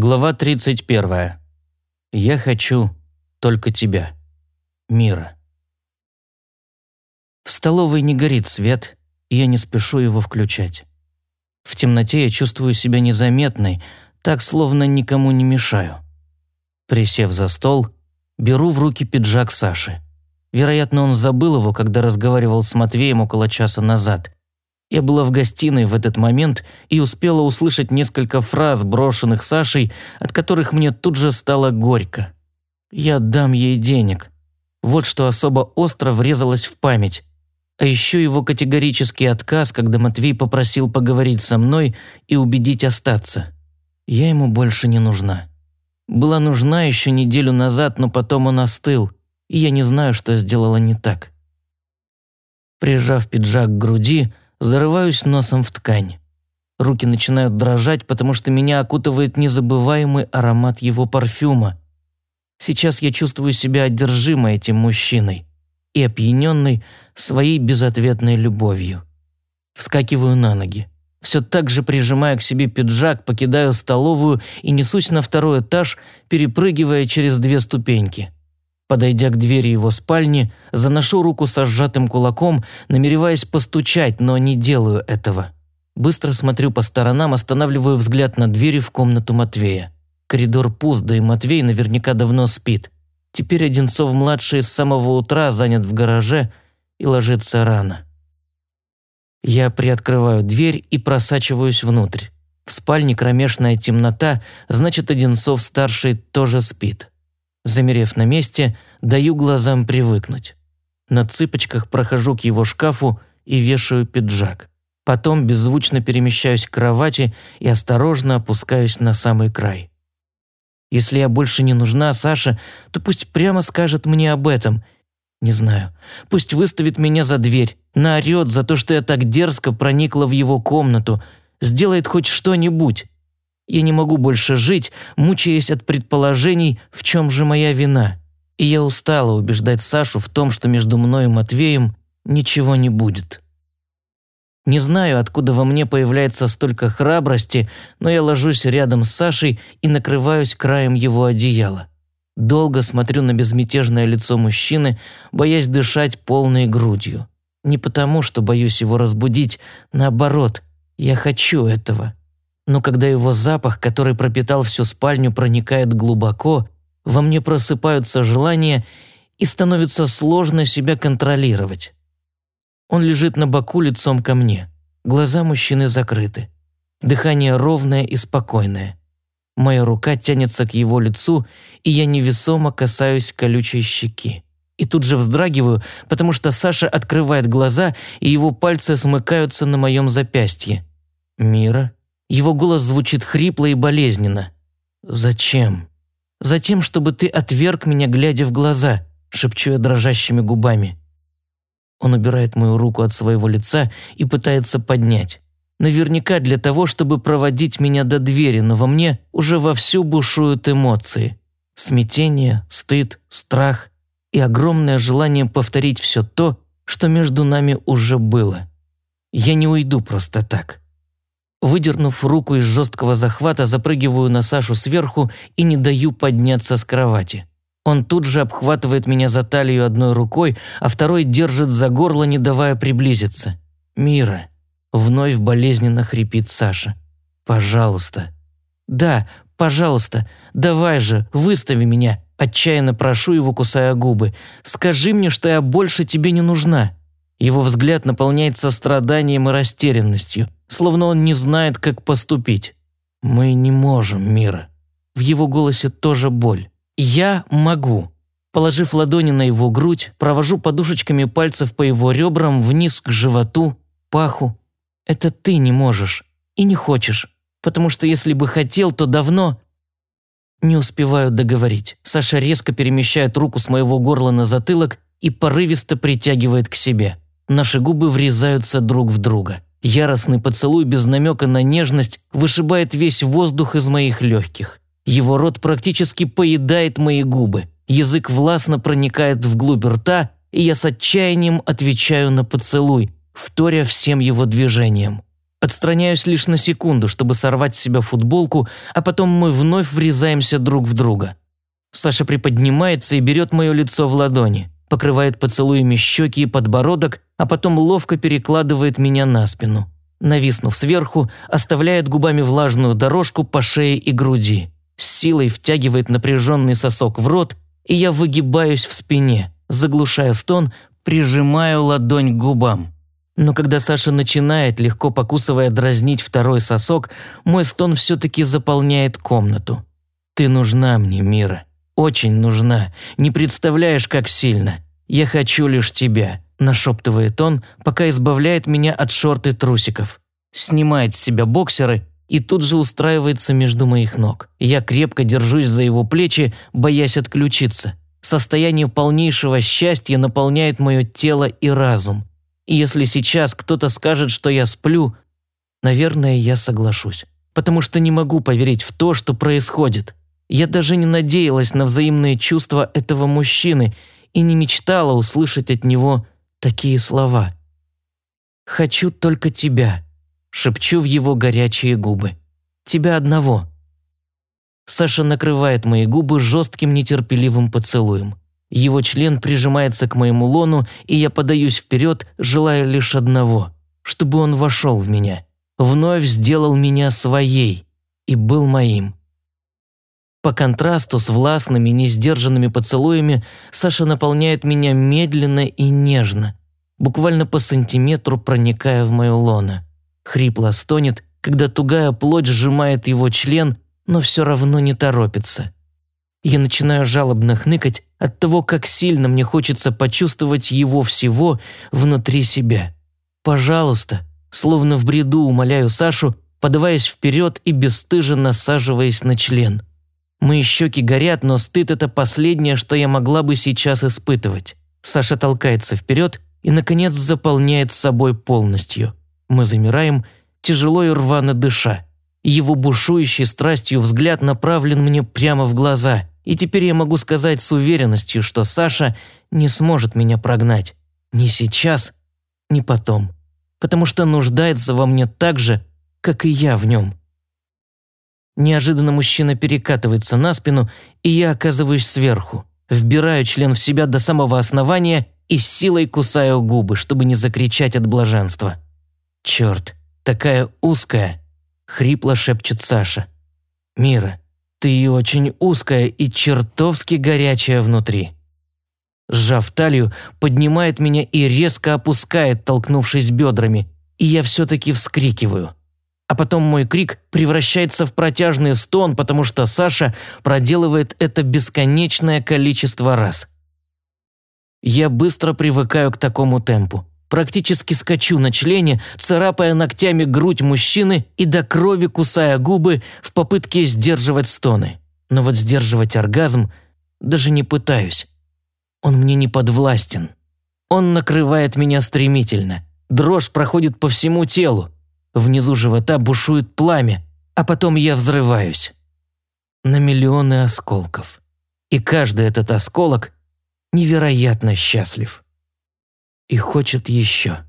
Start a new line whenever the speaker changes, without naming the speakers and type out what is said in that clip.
Глава 31. Я хочу только тебя. Мира. В столовой не горит свет, и я не спешу его включать. В темноте я чувствую себя незаметной, так словно никому не мешаю. Присев за стол, беру в руки пиджак Саши. Вероятно, он забыл его, когда разговаривал с Матвеем около часа назад. Я была в гостиной в этот момент и успела услышать несколько фраз, брошенных Сашей, от которых мне тут же стало горько. «Я дам ей денег». Вот что особо остро врезалось в память. А еще его категорический отказ, когда Матвей попросил поговорить со мной и убедить остаться. Я ему больше не нужна. Была нужна еще неделю назад, но потом он остыл, и я не знаю, что сделала не так. Прижав пиджак к груди, зарываюсь носом в ткань. Руки начинают дрожать, потому что меня окутывает незабываемый аромат его парфюма. Сейчас я чувствую себя одержимой этим мужчиной и опьяненной своей безответной любовью. Вскакиваю на ноги. Все так же прижимая к себе пиджак, покидаю столовую и несусь на второй этаж, перепрыгивая через две ступеньки. Подойдя к двери его спальни, заношу руку со сжатым кулаком, намереваясь постучать, но не делаю этого. Быстро смотрю по сторонам, останавливаю взгляд на двери в комнату Матвея. Коридор пуст, да и Матвей наверняка давно спит. Теперь Одинцов-младший с самого утра занят в гараже и ложится рано. Я приоткрываю дверь и просачиваюсь внутрь. В спальне кромешная темнота, значит, Одинцов-старший тоже спит. Замерев на месте, даю глазам привыкнуть. На цыпочках прохожу к его шкафу и вешаю пиджак. Потом беззвучно перемещаюсь к кровати и осторожно опускаюсь на самый край. Если я больше не нужна Саше, то пусть прямо скажет мне об этом. Не знаю. Пусть выставит меня за дверь, наорет за то, что я так дерзко проникла в его комнату, сделает хоть что-нибудь. Я не могу больше жить, мучаясь от предположений, в чем же моя вина. И я устала убеждать Сашу в том, что между мной и Матвеем ничего не будет. Не знаю, откуда во мне появляется столько храбрости, но я ложусь рядом с Сашей и накрываюсь краем его одеяла. Долго смотрю на безмятежное лицо мужчины, боясь дышать полной грудью. Не потому, что боюсь его разбудить, наоборот, я хочу этого но когда его запах, который пропитал всю спальню, проникает глубоко, во мне просыпаются желания и становится сложно себя контролировать. Он лежит на боку лицом ко мне. Глаза мужчины закрыты. Дыхание ровное и спокойное. Моя рука тянется к его лицу, и я невесомо касаюсь колючей щеки. И тут же вздрагиваю, потому что Саша открывает глаза, и его пальцы смыкаются на моем запястье. «Мира?» Его голос звучит хрипло и болезненно. «Зачем?» «Затем, чтобы ты отверг меня, глядя в глаза», шепчу я дрожащими губами. Он убирает мою руку от своего лица и пытается поднять. Наверняка для того, чтобы проводить меня до двери, но во мне уже вовсю бушуют эмоции. Смятение, стыд, страх и огромное желание повторить все то, что между нами уже было. Я не уйду просто так. Выдернув руку из жесткого захвата, запрыгиваю на Сашу сверху и не даю подняться с кровати. Он тут же обхватывает меня за талию одной рукой, а второй держит за горло, не давая приблизиться. «Мира», — вновь болезненно хрипит Саша. «Пожалуйста». «Да, пожалуйста, давай же, выстави меня», — отчаянно прошу его, кусая губы. «Скажи мне, что я больше тебе не нужна». Его взгляд наполняется страданием и растерянностью, словно он не знает, как поступить. «Мы не можем, Мира». В его голосе тоже боль. «Я могу». Положив ладони на его грудь, провожу подушечками пальцев по его ребрам вниз к животу, паху. «Это ты не можешь и не хочешь, потому что если бы хотел, то давно...» Не успеваю договорить. Саша резко перемещает руку с моего горла на затылок и порывисто притягивает к себе. Наши губы врезаются друг в друга. Яростный поцелуй без намека на нежность вышибает весь воздух из моих легких. Его рот практически поедает мои губы. Язык властно проникает вглубь рта, и я с отчаянием отвечаю на поцелуй, вторя всем его движениям. Отстраняюсь лишь на секунду, чтобы сорвать с себя футболку, а потом мы вновь врезаемся друг в друга. Саша приподнимается и берет мое лицо в ладони, покрывает поцелуями щеки и подбородок, а потом ловко перекладывает меня на спину. Нависнув сверху, оставляет губами влажную дорожку по шее и груди. С силой втягивает напряженный сосок в рот, и я выгибаюсь в спине, заглушая стон, прижимаю ладонь к губам. Но когда Саша начинает, легко покусывая, дразнить второй сосок, мой стон все-таки заполняет комнату. «Ты нужна мне, Мира. Очень нужна. Не представляешь, как сильно. Я хочу лишь тебя», – нашептывает он, пока избавляет меня от шорт и трусиков. Снимает с себя боксеры и тут же устраивается между моих ног. Я крепко держусь за его плечи, боясь отключиться. Состояние полнейшего счастья наполняет мое тело и разум. И если сейчас кто-то скажет, что я сплю, наверное, я соглашусь. Потому что не могу поверить в то, что происходит. Я даже не надеялась на взаимные чувства этого мужчины и не мечтала услышать от него такие слова. «Хочу только тебя», – шепчу в его горячие губы. «Тебя одного». Саша накрывает мои губы жестким нетерпеливым поцелуем. Его член прижимается к моему лону, и я подаюсь вперед, желая лишь одного – чтобы он вошел в меня, вновь сделал меня своей и был моим. По контрасту с властными, несдержанными поцелуями Саша наполняет меня медленно и нежно, буквально по сантиметру проникая в мое лоно. Хрипло стонет, когда тугая плоть сжимает его член, но все равно не торопится. Я начинаю жалобно хныкать от того, как сильно мне хочется почувствовать его всего внутри себя. Пожалуйста, словно в бреду умоляю Сашу, подаваясь вперед и бесстыже насаживаясь на член. Мои щеки горят, но стыд – это последнее, что я могла бы сейчас испытывать. Саша толкается вперед и, наконец, заполняет собой полностью. Мы замираем, тяжело и рвано дыша. Его бушующий страстью взгляд направлен мне прямо в глаза, и теперь я могу сказать с уверенностью, что Саша не сможет меня прогнать. Ни сейчас, ни потом. Потому что нуждается во мне так же, как и я в нем. Неожиданно мужчина перекатывается на спину, и я оказываюсь сверху. Вбираю член в себя до самого основания и силой кусаю губы, чтобы не закричать от блаженства. Черт, такая узкая, хрипло шепчет Саша. «Мира, ты очень узкая и чертовски горячая внутри». Сжав талию, поднимает меня и резко опускает, толкнувшись бедрами, и я все-таки вскрикиваю. А потом мой крик превращается в протяжный стон, потому что Саша проделывает это бесконечное количество раз. Я быстро привыкаю к такому темпу. Практически скачу на члене, царапая ногтями грудь мужчины и до крови кусая губы в попытке сдерживать стоны. Но вот сдерживать оргазм даже не пытаюсь. Он мне не подвластен. Он накрывает меня стремительно. Дрожь проходит по всему телу. Внизу живота бушует пламя, а потом я взрываюсь. На миллионы осколков. И каждый этот осколок невероятно счастлив и хочет еще.